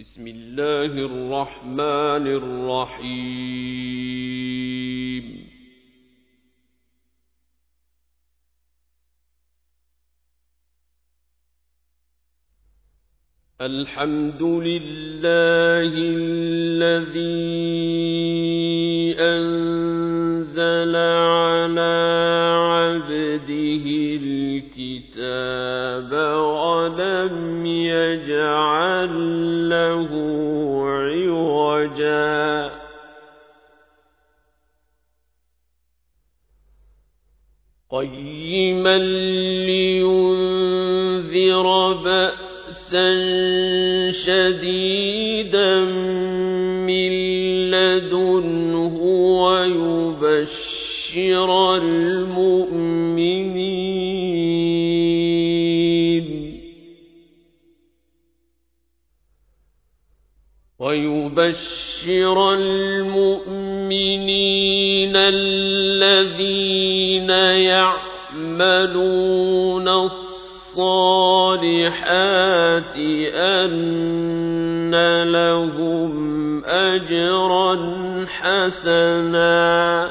بسم الله الرحمن الرحيم. الحمد لله الذي أنزل على الكتاب ولم يجعل له عوجا. قيما لينذر بأسا شديدا من لدنه ويبشر المؤمنين. ويبشر المؤمنين الذين يعملون الصالحات أن لهم أجرا حسنا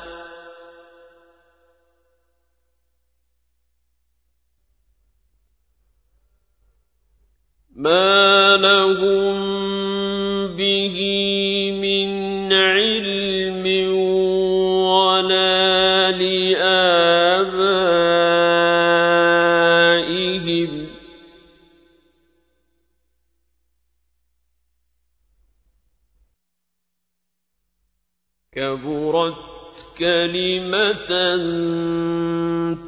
ما لهم به من علم ولا لآبائهم كبرت كلمة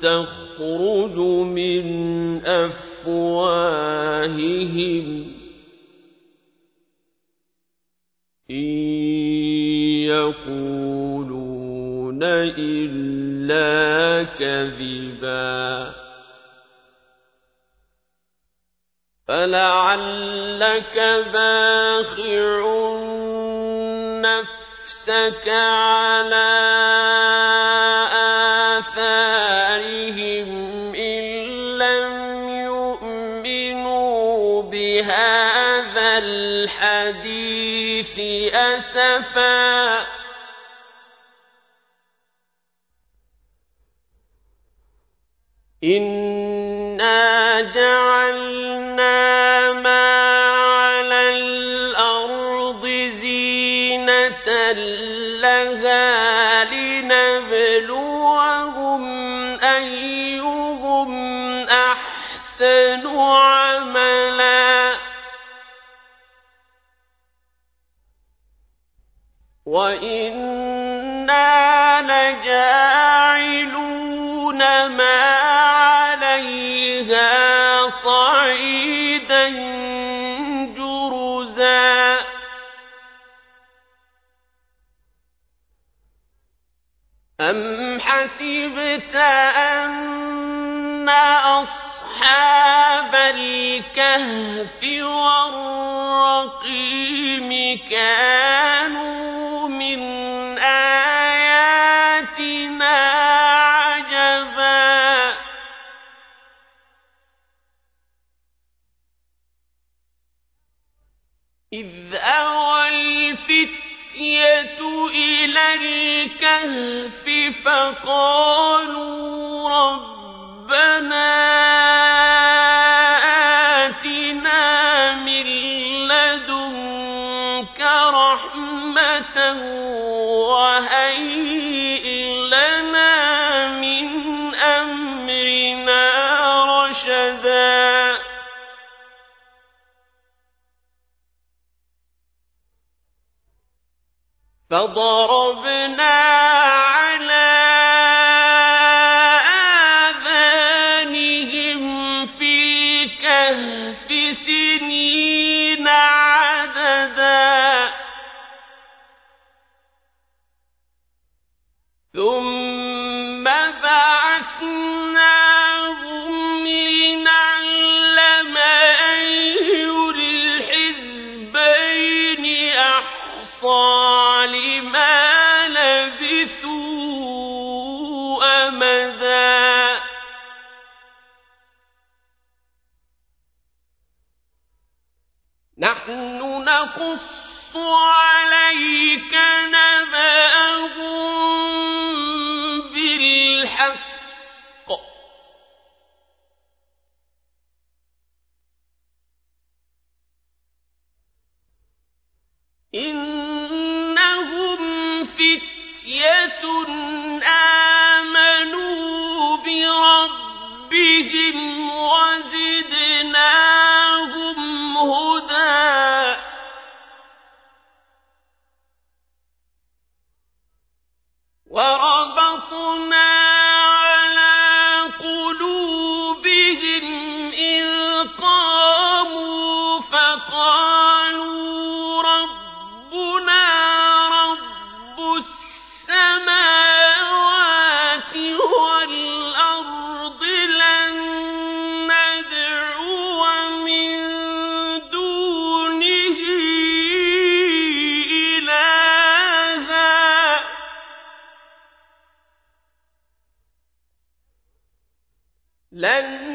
تخرج من أفواههم إن يقولون إلا كذبا فلعلك باخع نفسك على آثارهم أسفا. إنا جعلنا وإنا لجاعلون ما عليها صعيدا جرزا أم حسبت أن أصحاب الكهف والرقيم كانوا الكهف فقالوا ربنا فضربنا نقص عليك نبأهم لن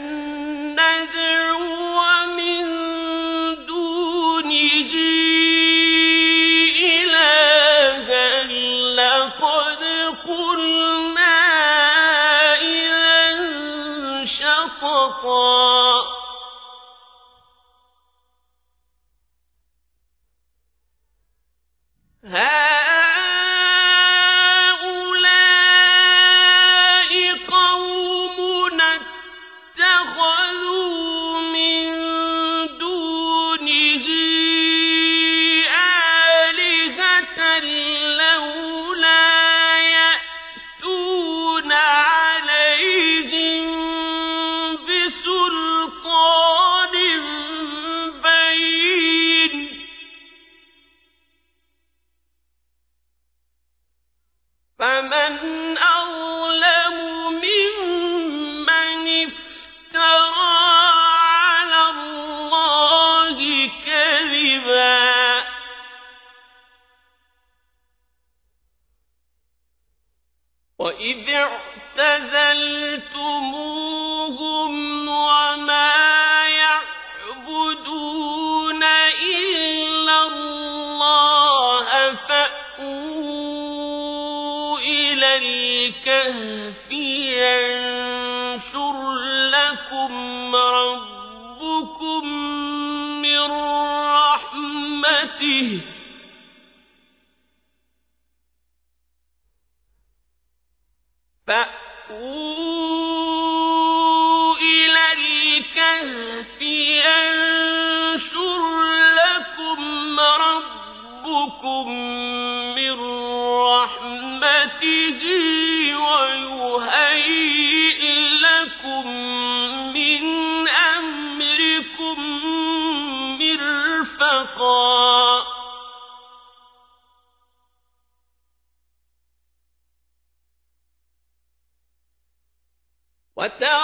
مرفقا وترى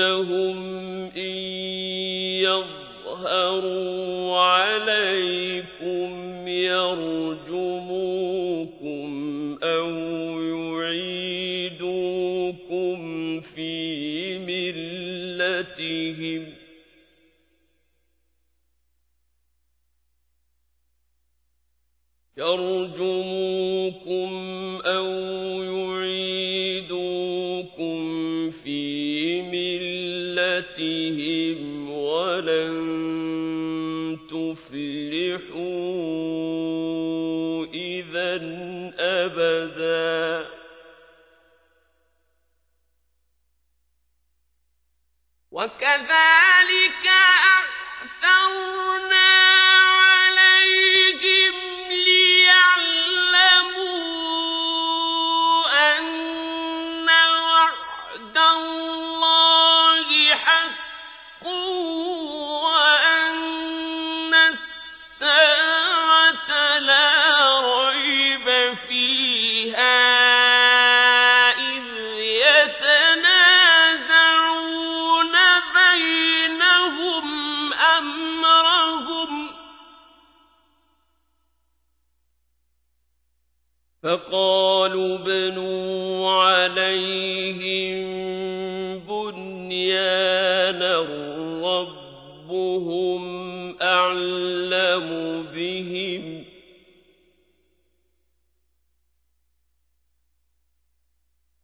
إنهم إن يظهروا عليكم يرجموكم أو يعيدوكم في ملتهم يرجموكم آيَاتِهِمْ وَلَن تُفْلِحُوا إِذًا أَبَدًا وَكَذَلِكَ أَعْثَرْنَا فقالوا بنوا عليهم بنيانا ربهم أعلم بهم.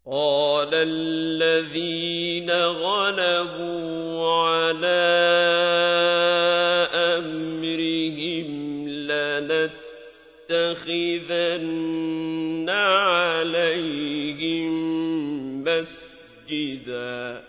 قال الذين غلبوا على لَنَتَّخِذَنَّ عَلَيْهِم مَّسْجِدًا.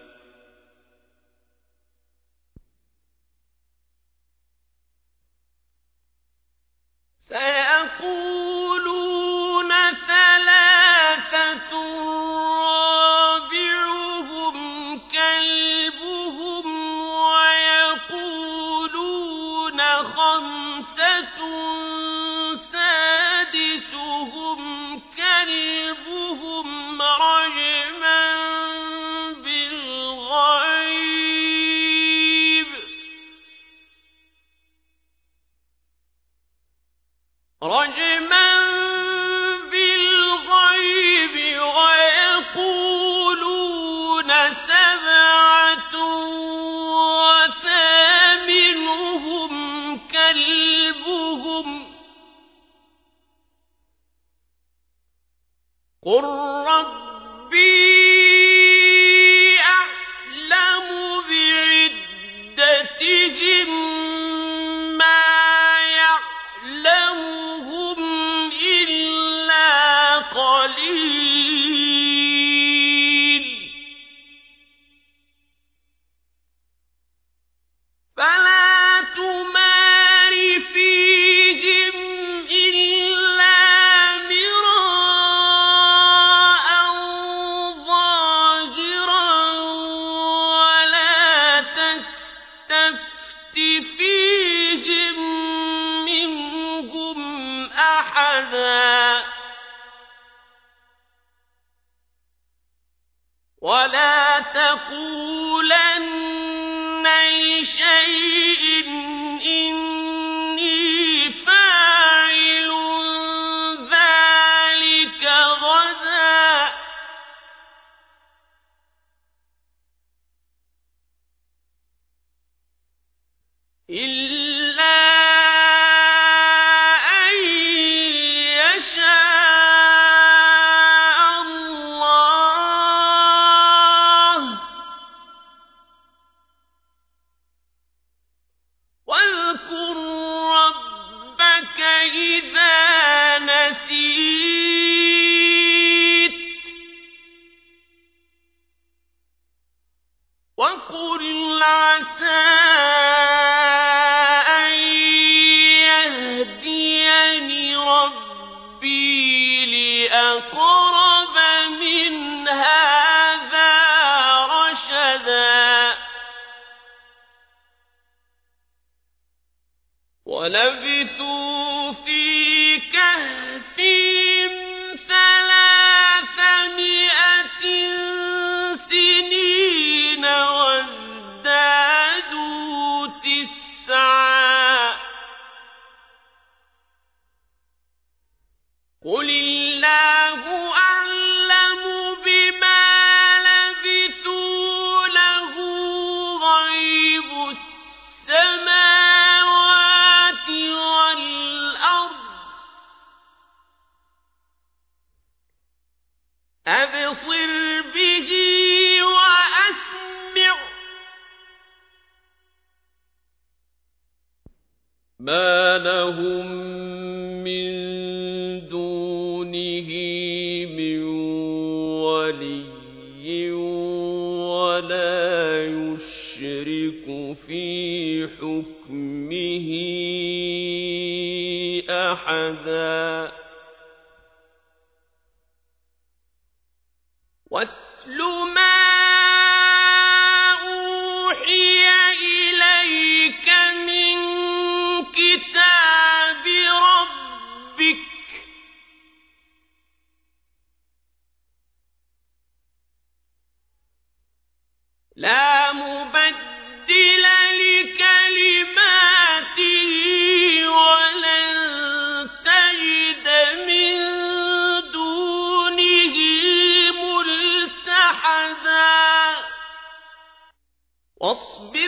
واصبر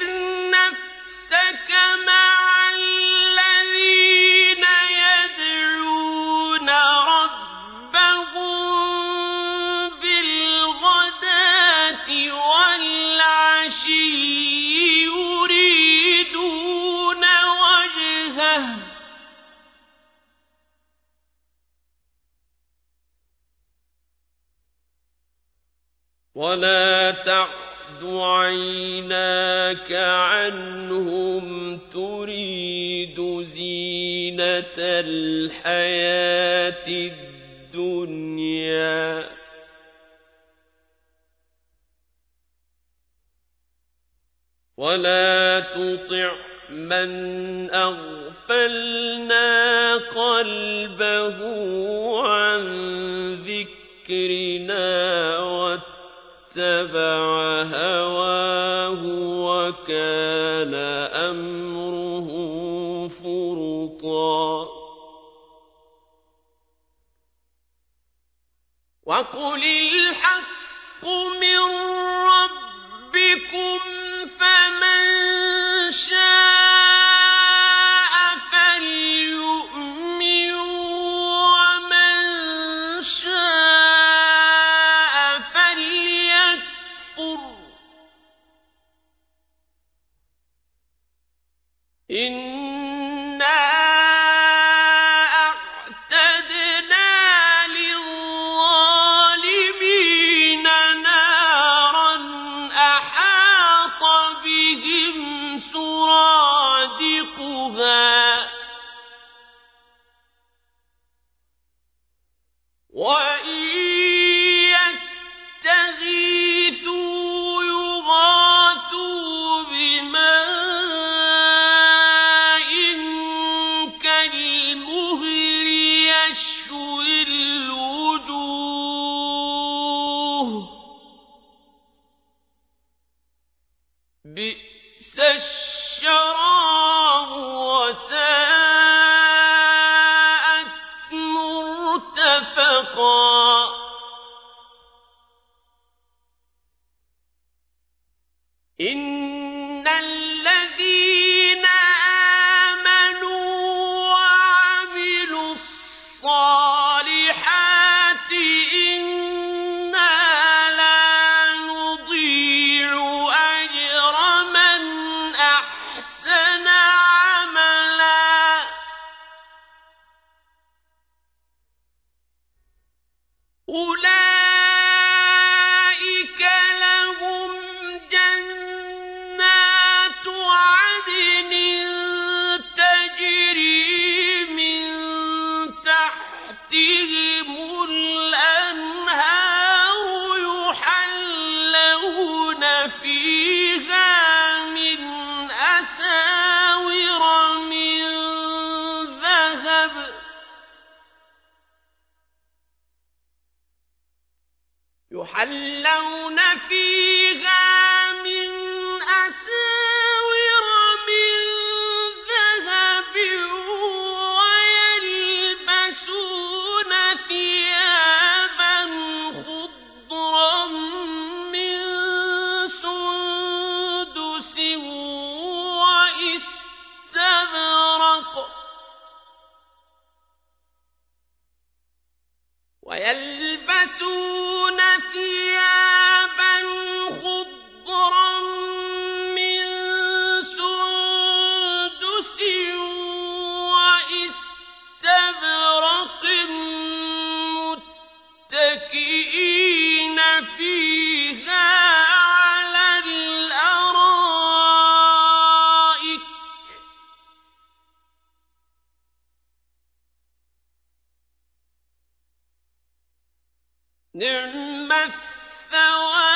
نعم الثواب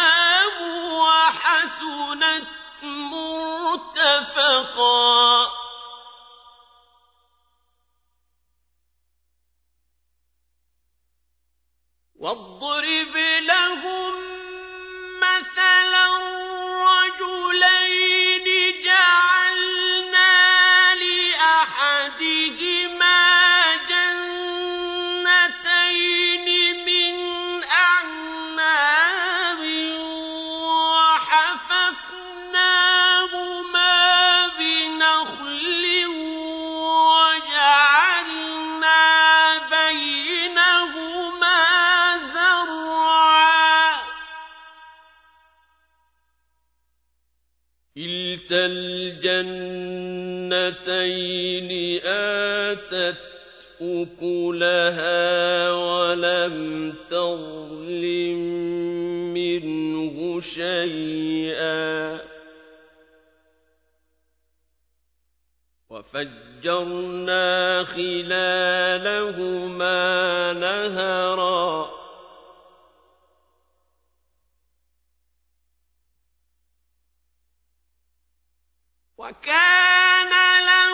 واضرب لهم الليل آتت أكلها ولم تظلم منه شيئا. وفجرنا خلالهما نهرا. وكان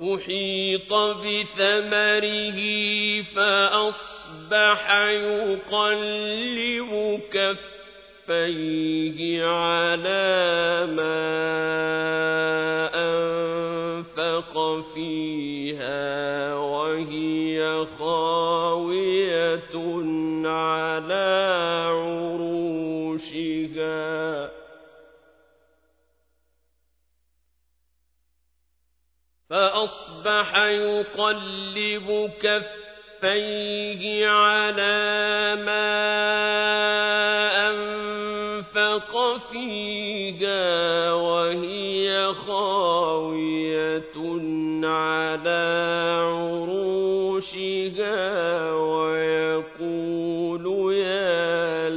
وَأُحِيطَ بِثَمَرِهِ فَأَصْبَحَ يُقَلِّبُ كَفَّيْهِ عَلَىٰ مَا أَنفَقَ فِيهَا وَهِيَ خَاوِيَةٌ فَأَصْبَحَ يُقَلِّبُ كَفَّيْهِ عَلَىٰ مَا أَنفَقَ فِيهَا وَهِيَ خَاوِيَةٌ عَلَىٰ عُرُوشِهَا وَيَقُولُ يَا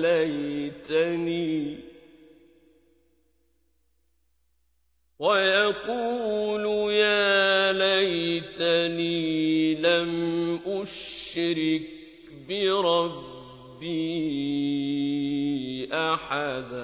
أُشْرِكْ بِرَبِّي أَحَدًا.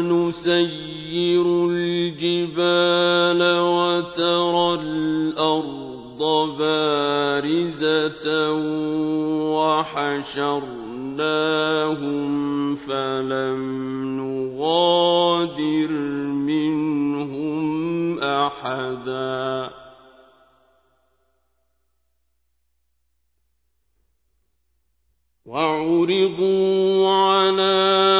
وَيَوْمَ نُسَيِّرُ الْجِبَالَ وَتَرَى الْأَرْضَ بَارِزَةً وَحَشَرْنَاهُمْ فَلَمْ نُغَادِرْ مِنْهُمْ أَحَدًا وَعُرِضُوا عَلَىٰ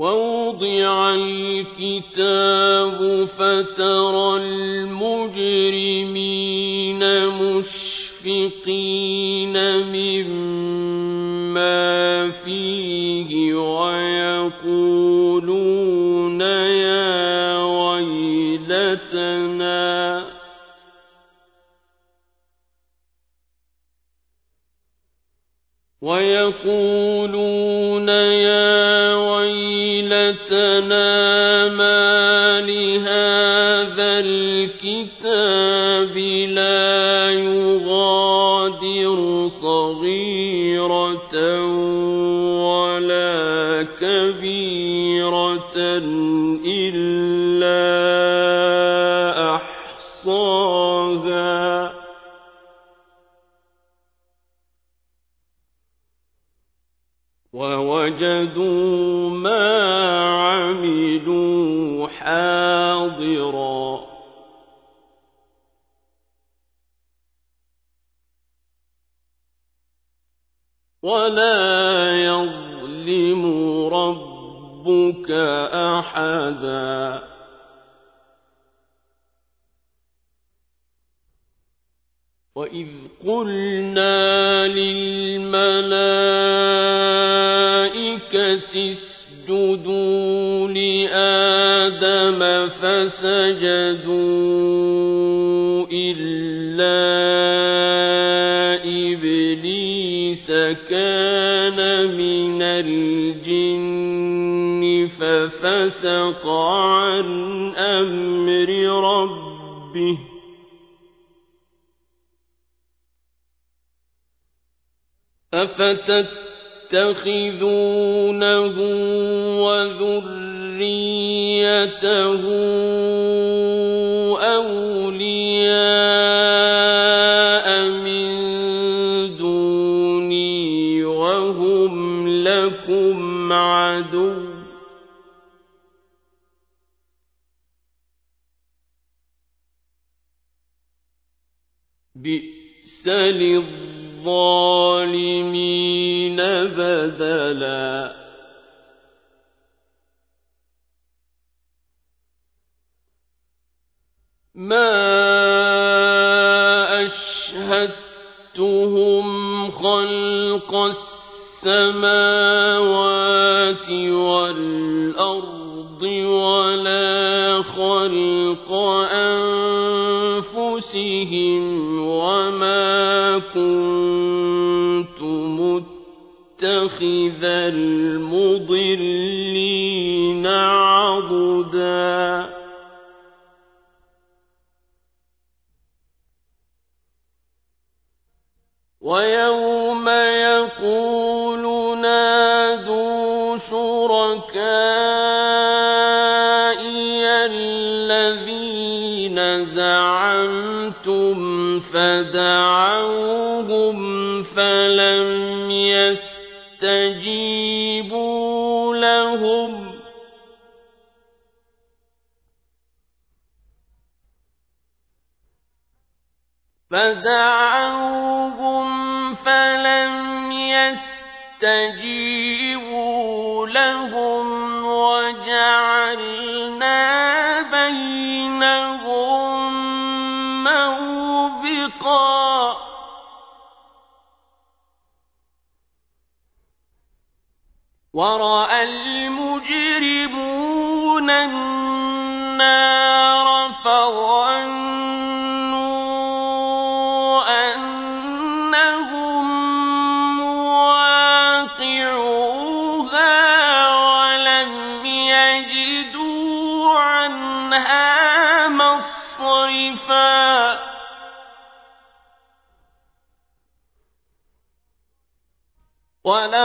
ووضع الكتاب فترى المجرمين مشفقين مما فيه ويقولون يا ويلتنا. ويقولون يا ويلتنا ما لهذا الكتاب لا يغادر صغيرة ولا كبيرة إلا أحصاها. ووجدوا ولا يظلم ربك أحدا وإذ قلنا للملائكة اسجدوا لآدم فسجدوا إلا كان من الجن ففسق عن أمر ربه. أفتتخذونه وذريته أولياء عدو. بئس للظالمين بدلا. ما أشهدتهم خلق السماوات خلق أنفسهم وما كنت متخذ المضلين عضدا. ويوم فدعوهم فلم يستجيبوا لهم. فدعوهم فلم يستجيبوا لهم وجعلنا ورأى المجرمون النار فظنوا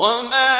وما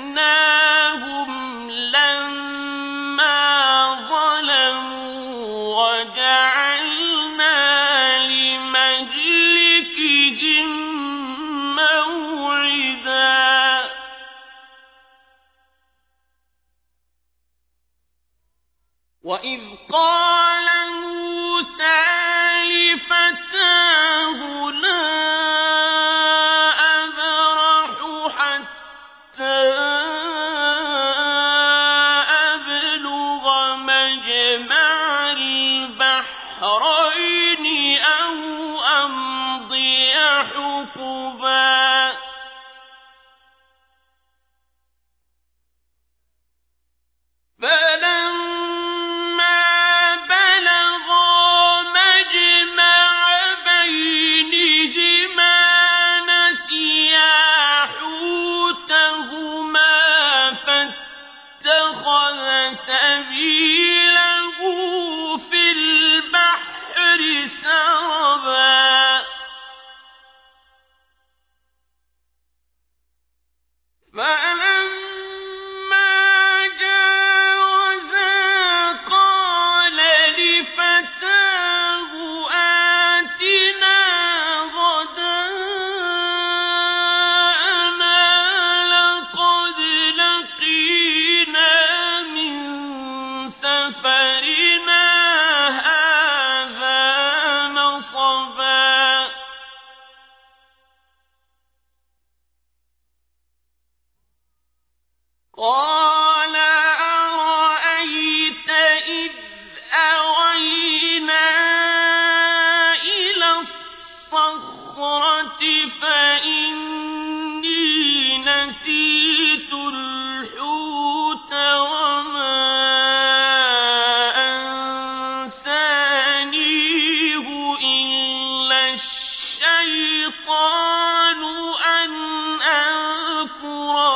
أهلكناهم لما ظلموا وجعلنا لمهلكهم موعدا وإذ قال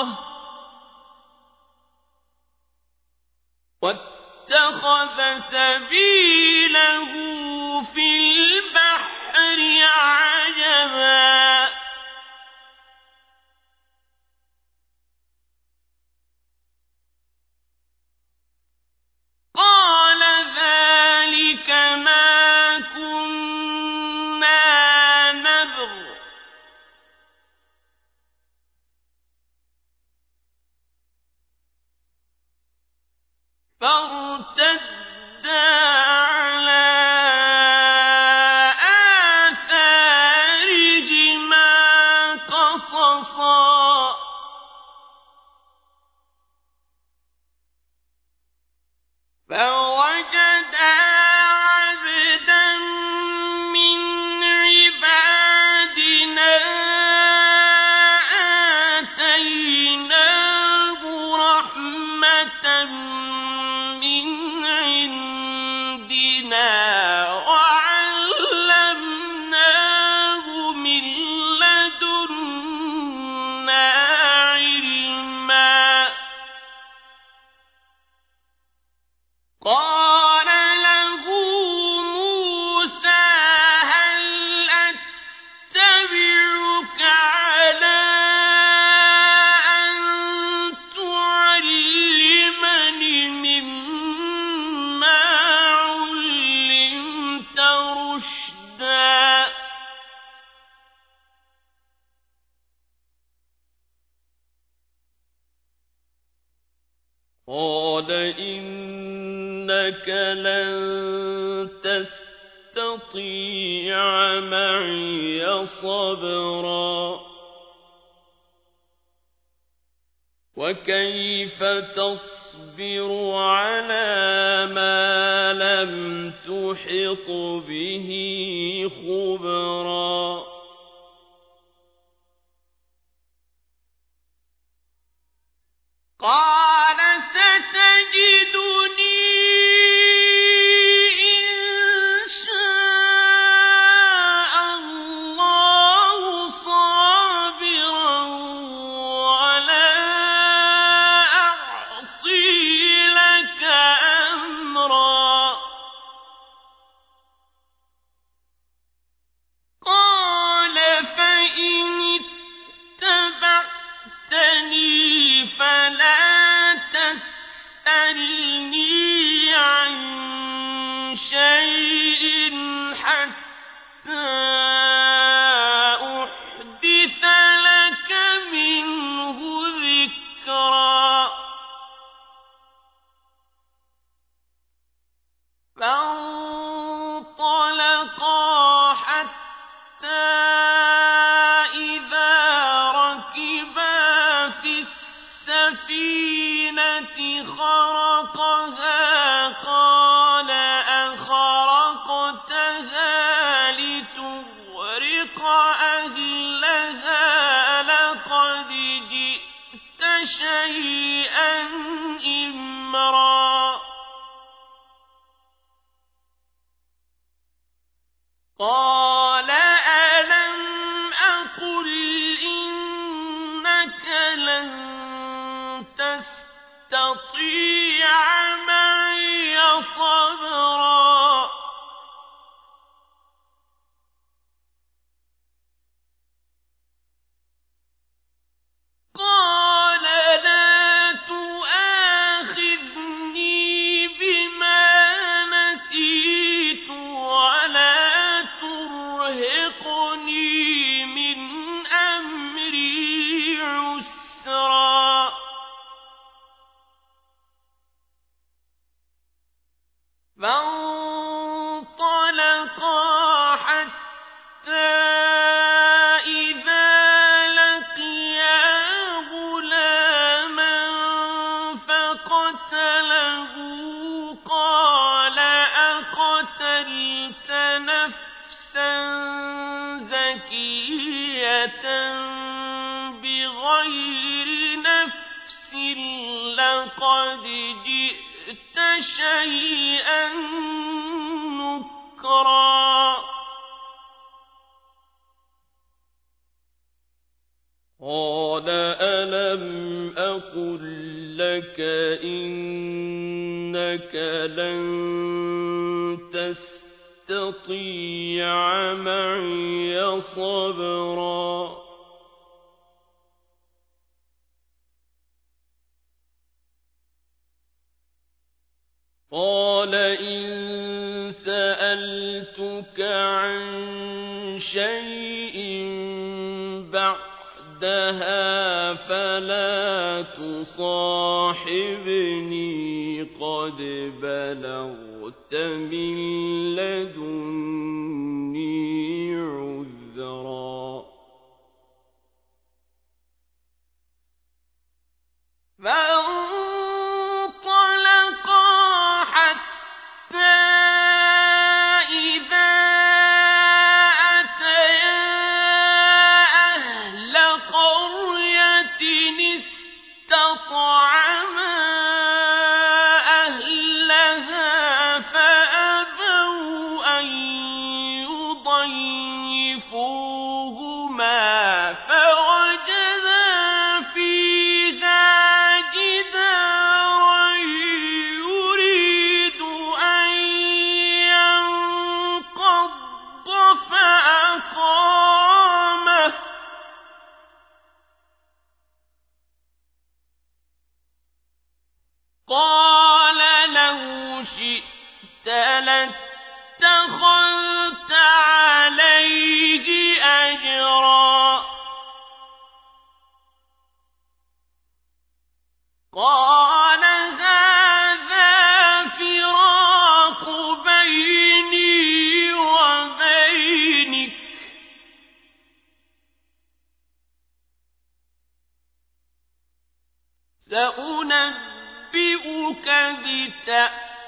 الله واتخذ سبيله في البحر عجبا به خبرا. قال شَيْئًا نُّكْرًا قَالَ أَلَمْ أَقُل لَّكَ إِنَّكَ لَن تَسْتَطِيعَ مَعِيَ صَبْرًا بَعْدَهَا فَلَا تُصَاحِبْنِي ۖ قَدْ بَلَغْتَ مِن لَّدُنِّي عُذْرًا. فَانطَلَقَا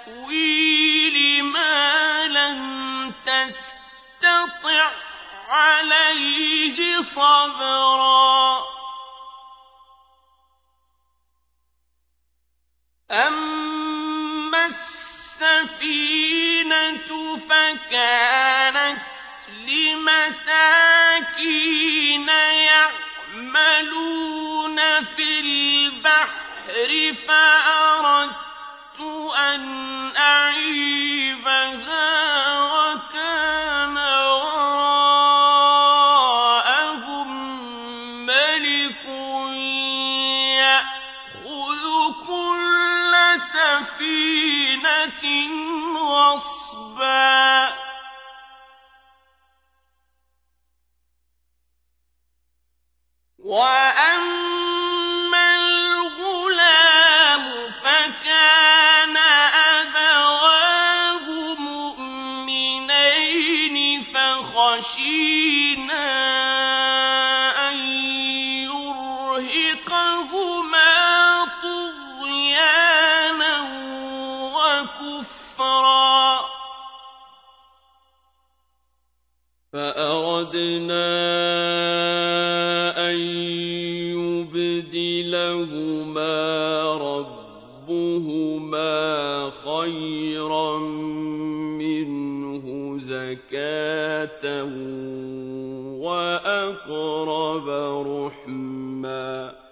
بِتَأْوِيلِ مَا تَسْتَطِع عَّلَيْهِ صَبْرًا. أَمَّا السَّفِينَةُ فَكَانَتْ لِمَسَاكِينَ يَعْمَلُونَ فِي الْبَحْرِ فَأَرَدتُّ أَنْ أَعِيبَهَا وَكَانَ خَيْرًا مِّنْهُ زَكَاةً وَأَقْرَبَ رُحْمًا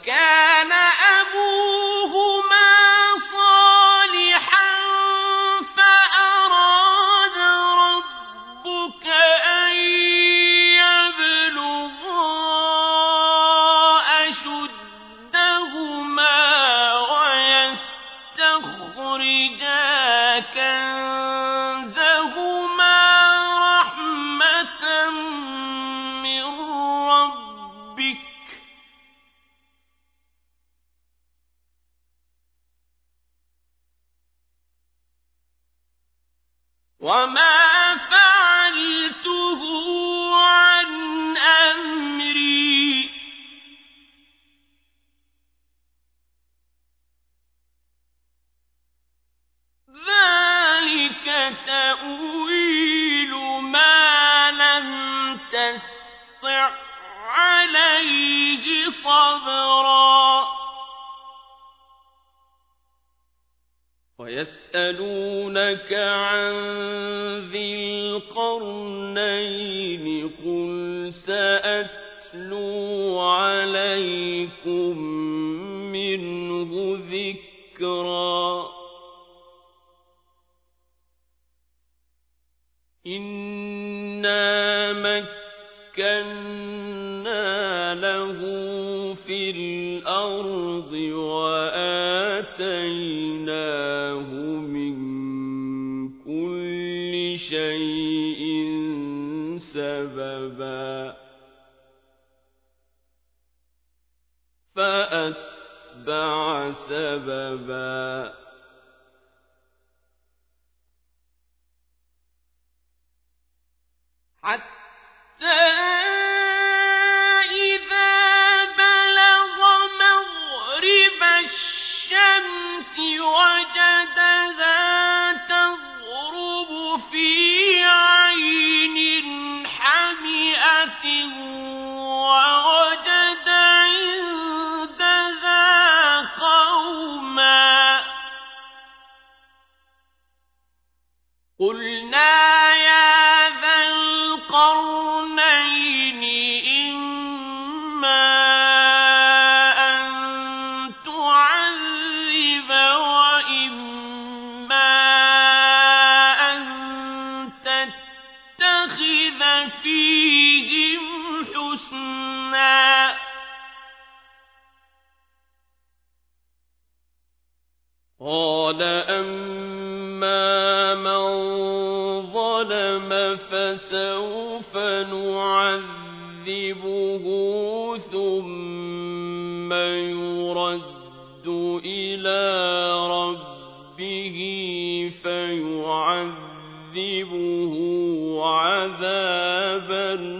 وَكَانَ يسألونك عن ذي القرنين قل سأتلو عليكم منه ذكرا. إنا مكنا له في الأرض وآتينا سببا. حتى إذا بلغ مغرب الشمس وجدها تغرب في عين حمئة نعذبه ثم يرد إلى ربه فيعذبه عذابا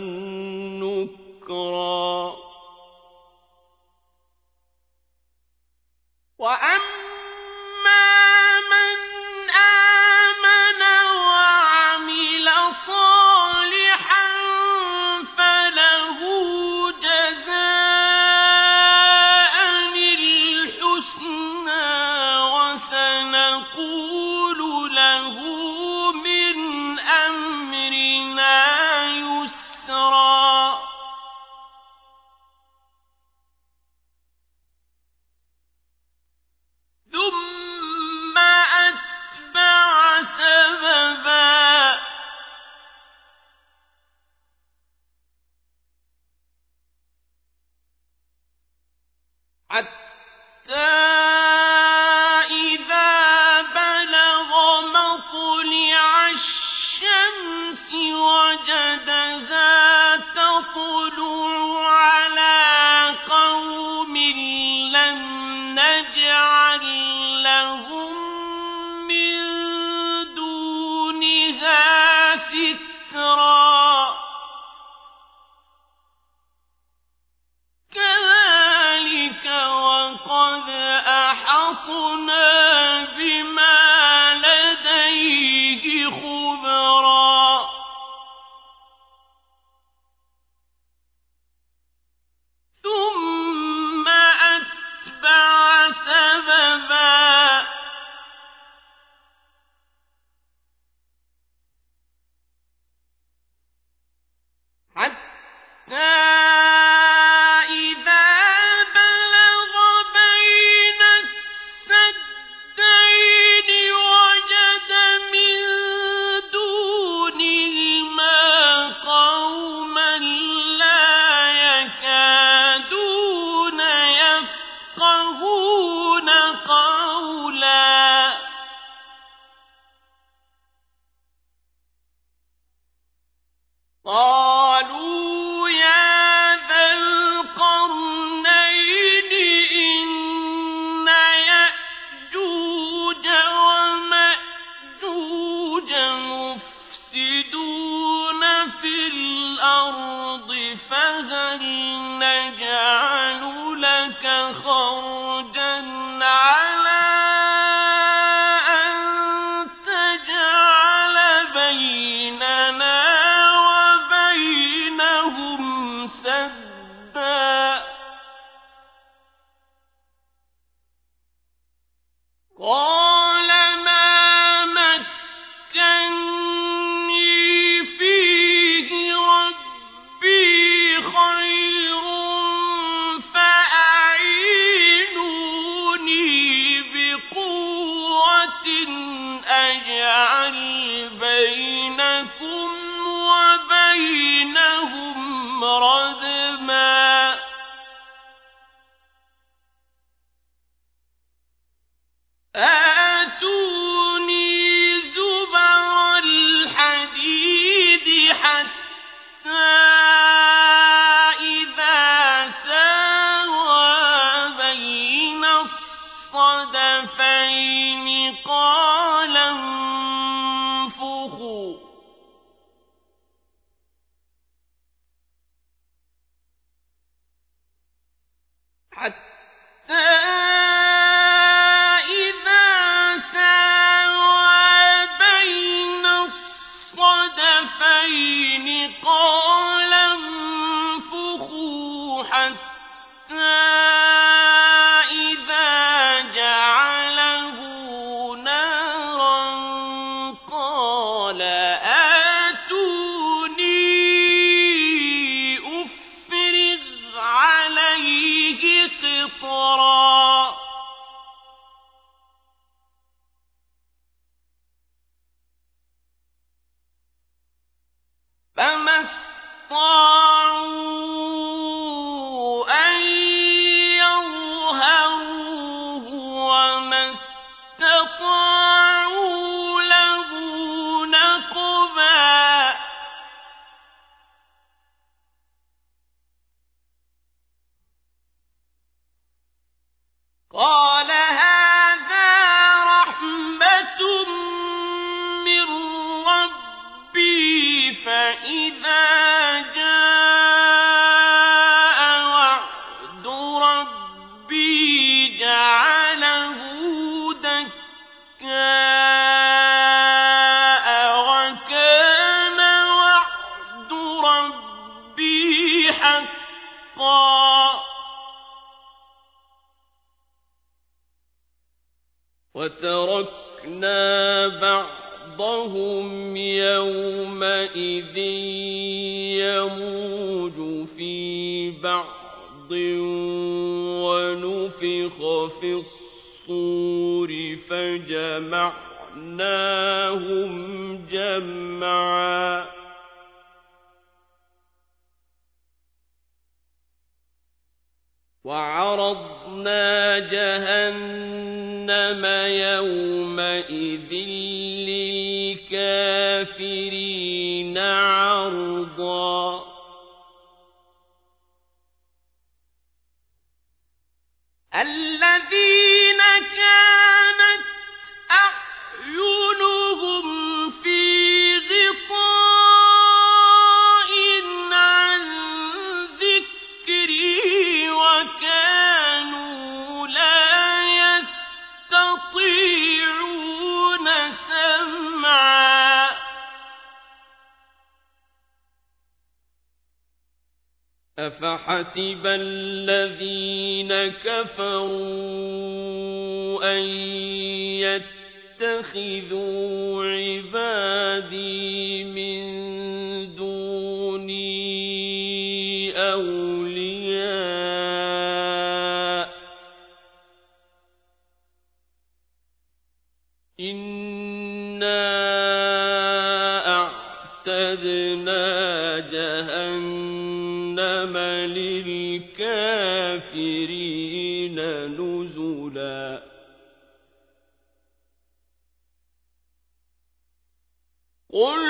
قل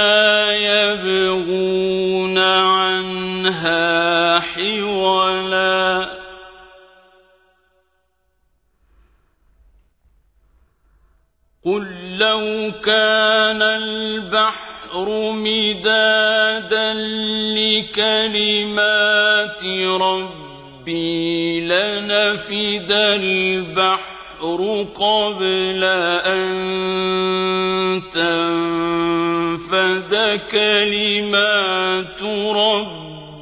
عنها حولا قل لو كان البحر مدادا لكلمات ربي لنفد البحر قبل أن تنفد كلمات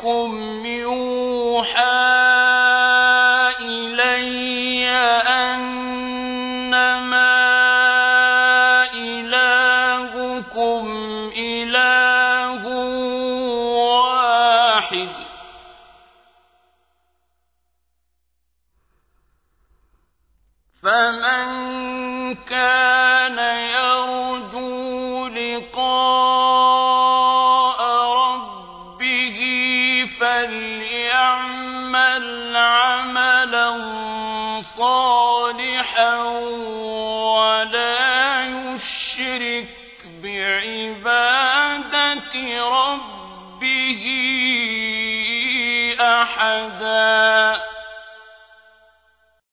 مثلكم رب